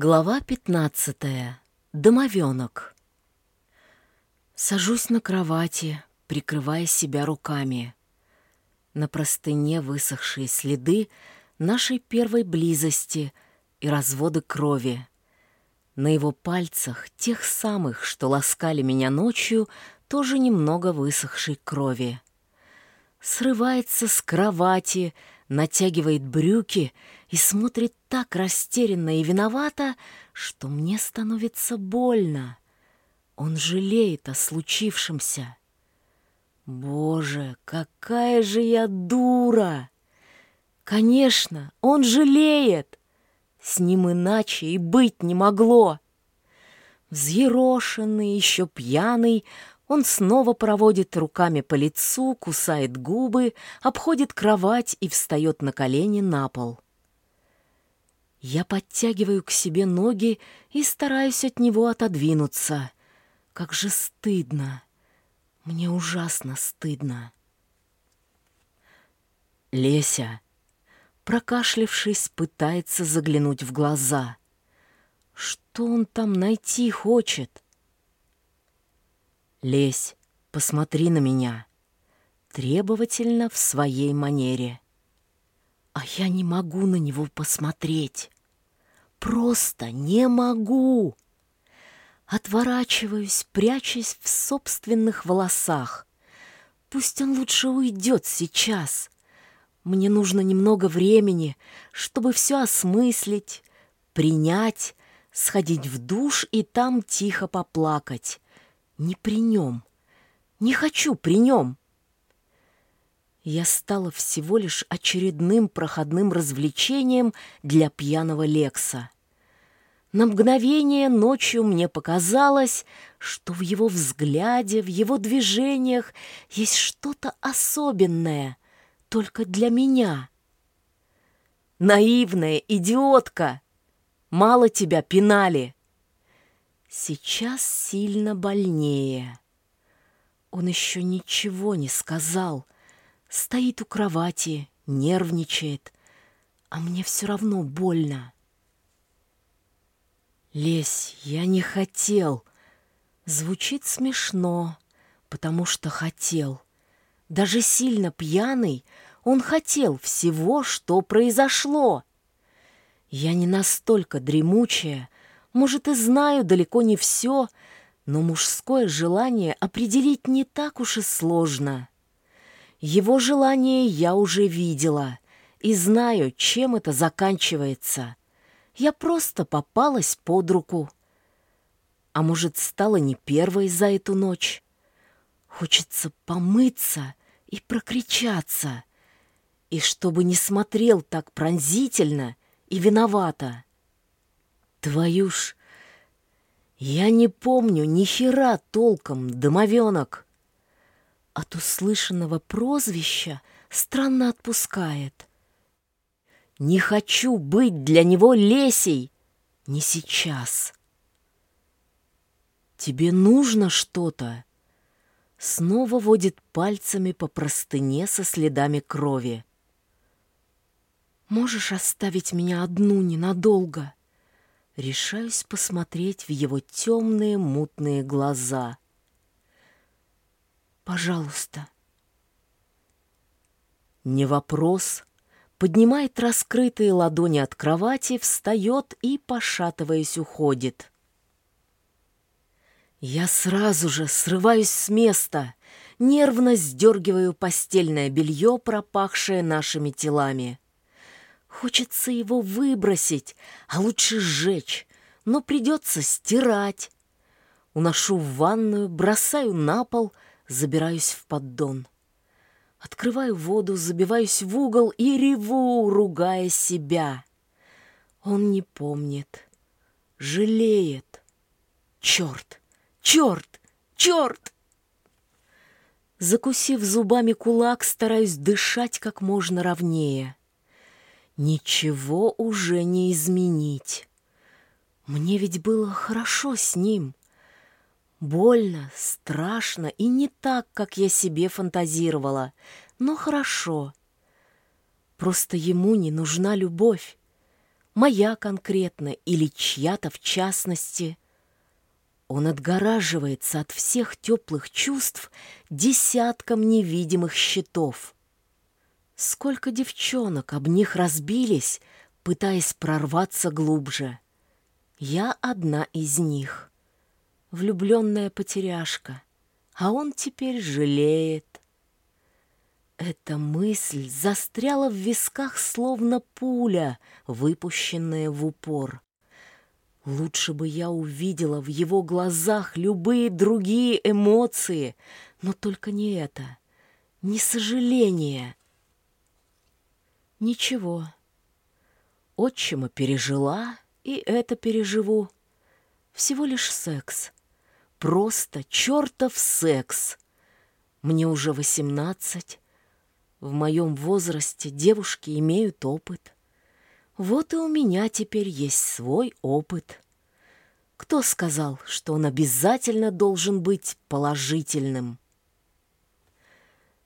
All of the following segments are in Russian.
Глава пятнадцатая. Домовенок. Сажусь на кровати, прикрывая себя руками. На простыне высохшие следы нашей первой близости и разводы крови. На его пальцах, тех самых, что ласкали меня ночью, тоже немного высохшей крови. Срывается с кровати, натягивает брюки и смотрит так растерянно и виновато, что мне становится больно. Он жалеет о случившемся. Боже, какая же я дура! Конечно, он жалеет. С ним иначе и быть не могло. Взъерошенный, еще пьяный, он снова проводит руками по лицу, кусает губы, обходит кровать и встает на колени на пол. Я подтягиваю к себе ноги и стараюсь от него отодвинуться. Как же стыдно. Мне ужасно стыдно. Леся, прокашлившись, пытается заглянуть в глаза. Что он там найти хочет? — Лезь, посмотри на меня. Требовательно в своей манере. А я не могу на него посмотреть. Просто не могу. Отворачиваюсь, прячась в собственных волосах. Пусть он лучше уйдет сейчас. Мне нужно немного времени, чтобы все осмыслить, принять, сходить в душ и там тихо поплакать не при нем. Не хочу при нем. Я стала всего лишь очередным проходным развлечением для пьяного Лекса. На мгновение ночью мне показалось, что в его взгляде, в его движениях есть что-то особенное, только для меня. Наивная идиотка! Мало тебя пинали! Сейчас сильно больнее. Он еще ничего не сказал. Стоит у кровати, нервничает, а мне все равно больно. Лесь, я не хотел. Звучит смешно, потому что хотел. Даже сильно пьяный, он хотел всего, что произошло. Я не настолько дремучая, может, и знаю далеко не все, но мужское желание определить не так уж и сложно. Его желание я уже видела и знаю, чем это заканчивается. Я просто попалась под руку. А может, стала не первой за эту ночь? Хочется помыться и прокричаться. И чтобы не смотрел так пронзительно и виновато. Твою ж... Я не помню ни хера толком, домовенок. От услышанного прозвища странно отпускает. Не хочу быть для него лесей, не сейчас. Тебе нужно что-то? Снова водит пальцами по простыне со следами крови. Можешь оставить меня одну ненадолго? решаюсь посмотреть в его темные мутные глаза. «Пожалуйста». Не вопрос. Поднимает раскрытые ладони от кровати, встает и, пошатываясь, уходит. Я сразу же срываюсь с места, нервно сдергиваю постельное белье, пропахшее нашими телами. Хочется его выбросить, а лучше сжечь, но придется стирать. Уношу в ванную, бросаю на пол, забираюсь в поддон. Открываю воду, забиваюсь в угол и реву, ругая себя. Он не помнит, жалеет. Черт, черт, черт! Закусив зубами кулак, стараюсь дышать как можно ровнее. Ничего уже не изменить. Мне ведь было хорошо с ним. Больно, страшно и не так, как я себе фантазировала, но хорошо. Просто ему не нужна любовь. моя конкретно или чья-то в частности. Он отгораживается от всех теплых чувств десятком невидимых щитов. Сколько девчонок об них разбились, пытаясь прорваться глубже. Я одна из них. Влюбленная потеряшка. А он теперь жалеет. Эта мысль застряла в висках, словно пуля, выпущенная в упор. Лучше бы я увидела в его глазах любые другие эмоции, но только не это, не сожаление. Ничего. Отчима пережила, и это переживу. Всего лишь секс. Просто чертов секс. Мне уже восемнадцать. В моем возрасте девушки имеют опыт. Вот и у меня теперь есть свой опыт. Кто сказал, что он обязательно должен быть положительным?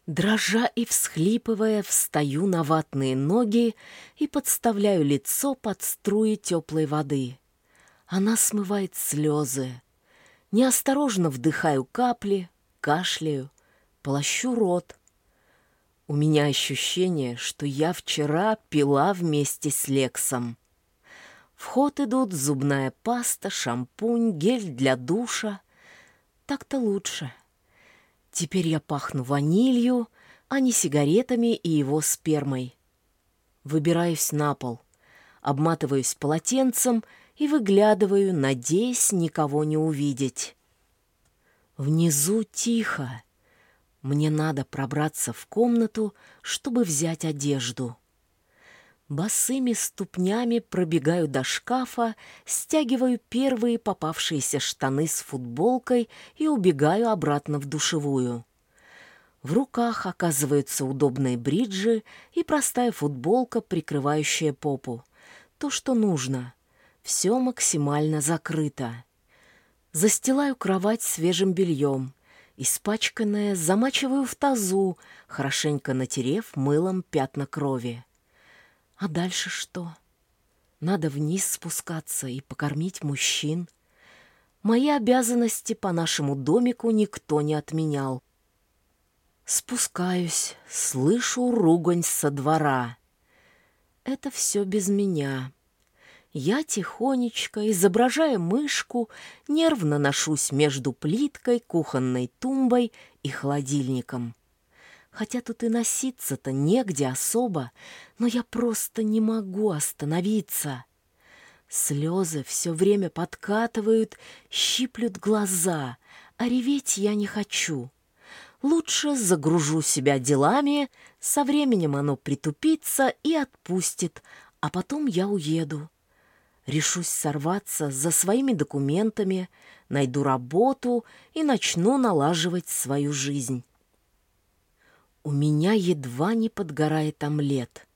Дрожа и всхлипывая, встаю на ватные ноги и подставляю лицо под струи теплой воды. Она смывает слезы. Неосторожно вдыхаю капли, кашляю, полощу рот — у меня ощущение, что я вчера пила вместе с Лексом. В ход идут зубная паста, шампунь, гель для душа. Так-то лучше. Теперь я пахну ванилью, а не сигаретами и его спермой. Выбираюсь на пол, обматываюсь полотенцем и выглядываю, надеясь никого не увидеть. Внизу тихо. Мне надо пробраться в комнату, чтобы взять одежду. Босыми ступнями пробегаю до шкафа, стягиваю первые попавшиеся штаны с футболкой и убегаю обратно в душевую. В руках оказываются удобные бриджи и простая футболка, прикрывающая попу. То, что нужно. Все максимально закрыто. Застилаю кровать свежим бельем. Испачканное замачиваю в тазу, хорошенько натерев мылом пятна крови. А дальше что? Надо вниз спускаться и покормить мужчин. Мои обязанности по нашему домику никто не отменял. Спускаюсь, слышу ругань со двора. Это все без меня. Я тихонечко, изображая мышку, нервно ношусь между плиткой, кухонной тумбой и холодильником. Хотя тут и носиться-то негде особо, но я просто не могу остановиться. Слезы все время подкатывают, щиплют глаза, а реветь я не хочу. Лучше загружу себя делами, со временем оно притупится и отпустит, а потом я уеду. Решусь сорваться за своими документами, найду работу и начну налаживать свою жизнь. У меня едва не подгорает омлет.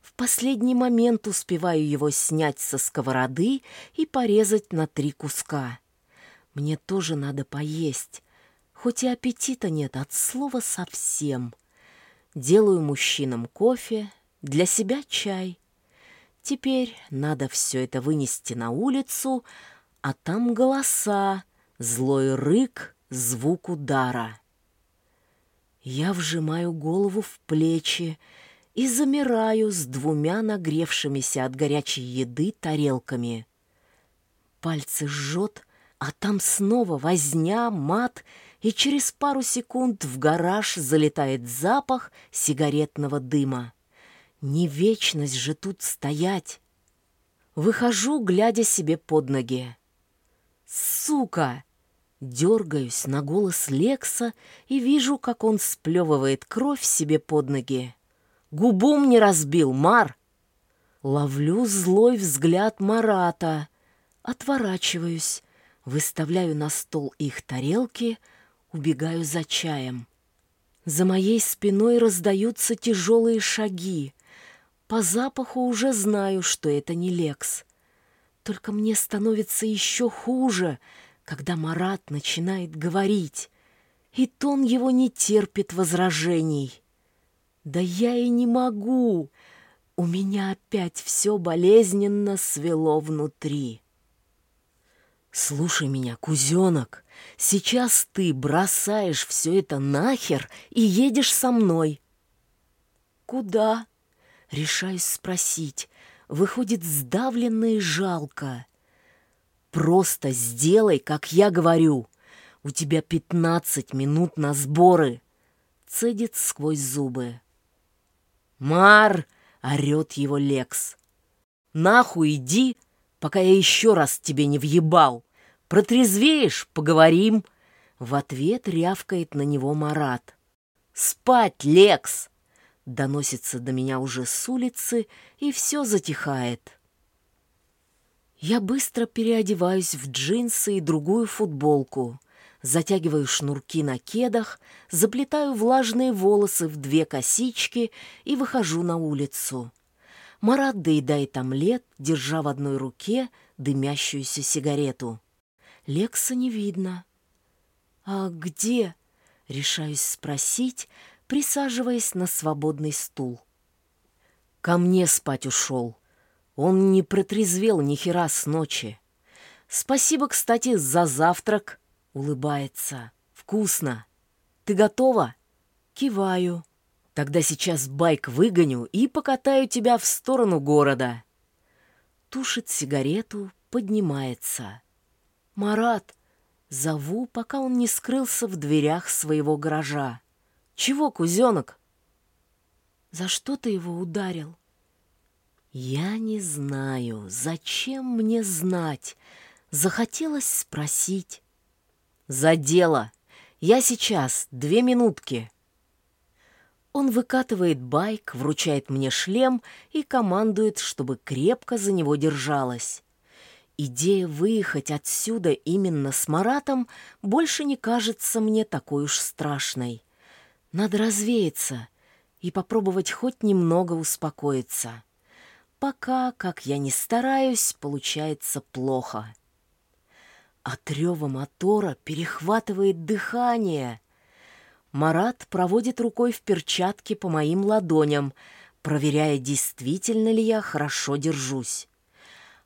В последний момент успеваю его снять со сковороды и порезать на три куска. Мне тоже надо поесть, хоть и аппетита нет от слова совсем. Делаю мужчинам кофе, для себя чай — Теперь надо все это вынести на улицу, а там голоса, злой рык, звук удара. Я вжимаю голову в плечи и замираю с двумя нагревшимися от горячей еды тарелками. Пальцы жжет, а там снова возня, мат, и через пару секунд в гараж залетает запах сигаретного дыма. Не вечность же тут стоять. Выхожу, глядя себе под ноги. Сука! Дергаюсь на голос Лекса и вижу, как он сплевывает кровь себе под ноги. Губу мне разбил, Мар! Ловлю злой взгляд Марата. Отворачиваюсь, выставляю на стол их тарелки, убегаю за чаем. За моей спиной раздаются тяжелые шаги. По запаху уже знаю, что это не Лекс. Только мне становится еще хуже, когда Марат начинает говорить, и тон его не терпит возражений. Да я и не могу. У меня опять все болезненно свело внутри. Слушай меня, кузенок, сейчас ты бросаешь все это нахер и едешь со мной. Куда? Решаюсь спросить. Выходит сдавленно и жалко. Просто сделай, как я говорю. У тебя пятнадцать минут на сборы. Цедит сквозь зубы. Мар! орет его Лекс. Нахуй иди, пока я еще раз тебе не въебал. Протрезвеешь — поговорим!» В ответ рявкает на него Марат. «Спать, Лекс!» Доносится до меня уже с улицы, и все затихает. Я быстро переодеваюсь в джинсы и другую футболку, затягиваю шнурки на кедах, заплетаю влажные волосы в две косички и выхожу на улицу. Марат доедает омлет, держа в одной руке дымящуюся сигарету. Лекса не видно. «А где?» — решаюсь спросить, присаживаясь на свободный стул. «Ко мне спать ушел. Он не протрезвел ни хера с ночи. Спасибо, кстати, за завтрак», — улыбается. «Вкусно. Ты готова?» Киваю. «Тогда сейчас байк выгоню и покатаю тебя в сторону города». Тушит сигарету, поднимается. «Марат!» Зову, пока он не скрылся в дверях своего гаража. «Чего, кузенок?» «За что ты его ударил?» «Я не знаю. Зачем мне знать?» Захотелось спросить. «За дело. Я сейчас. Две минутки». Он выкатывает байк, вручает мне шлем и командует, чтобы крепко за него держалась. Идея выехать отсюда именно с Маратом больше не кажется мне такой уж страшной. Надо развеяться и попробовать хоть немного успокоиться. Пока, как я не стараюсь, получается плохо. От рева мотора перехватывает дыхание. Марат проводит рукой в перчатке по моим ладоням, проверяя, действительно ли я хорошо держусь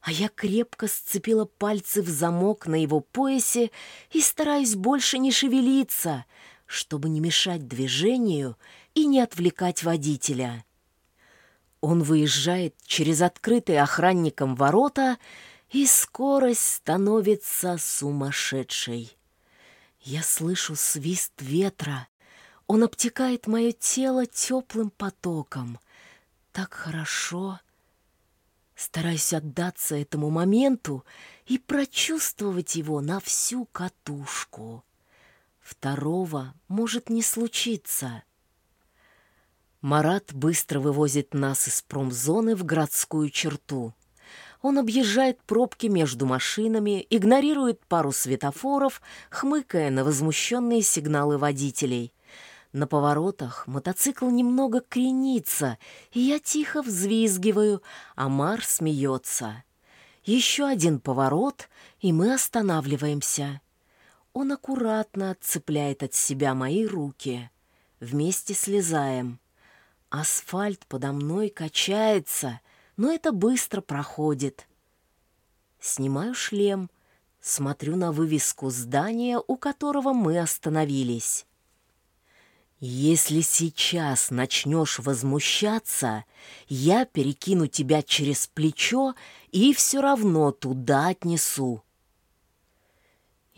а я крепко сцепила пальцы в замок на его поясе и стараюсь больше не шевелиться, чтобы не мешать движению и не отвлекать водителя. Он выезжает через открытые охранником ворота, и скорость становится сумасшедшей. Я слышу свист ветра. Он обтекает мое тело теплым потоком. Так хорошо Стараюсь отдаться этому моменту и прочувствовать его на всю катушку. Второго может не случиться. Марат быстро вывозит нас из промзоны в городскую черту. Он объезжает пробки между машинами, игнорирует пару светофоров, хмыкая на возмущенные сигналы водителей. На поворотах мотоцикл немного кренится, и я тихо взвизгиваю, а Мар смеется. Еще один поворот, и мы останавливаемся. Он аккуратно отцепляет от себя мои руки. Вместе слезаем. Асфальт подо мной качается, но это быстро проходит. Снимаю шлем, смотрю на вывеску здания, у которого мы остановились. «Если сейчас начнешь возмущаться, я перекину тебя через плечо и все равно туда отнесу».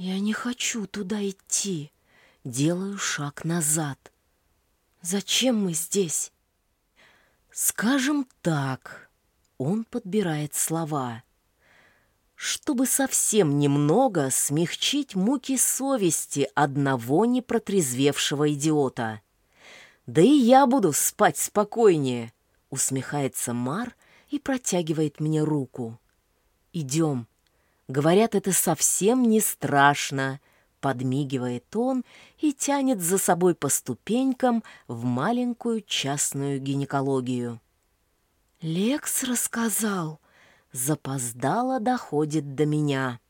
«Я не хочу туда идти», — делаю шаг назад. «Зачем мы здесь?» «Скажем так», — он подбирает слова чтобы совсем немного смягчить муки совести одного непротрезвевшего идиота. «Да и я буду спать спокойнее», — усмехается Мар и протягивает мне руку. «Идем». Говорят, это совсем не страшно, подмигивает он и тянет за собой по ступенькам в маленькую частную гинекологию. «Лекс рассказал», запоздало доходит до меня.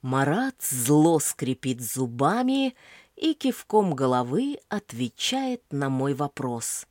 Марат зло скрипит зубами и кивком головы отвечает на мой вопрос.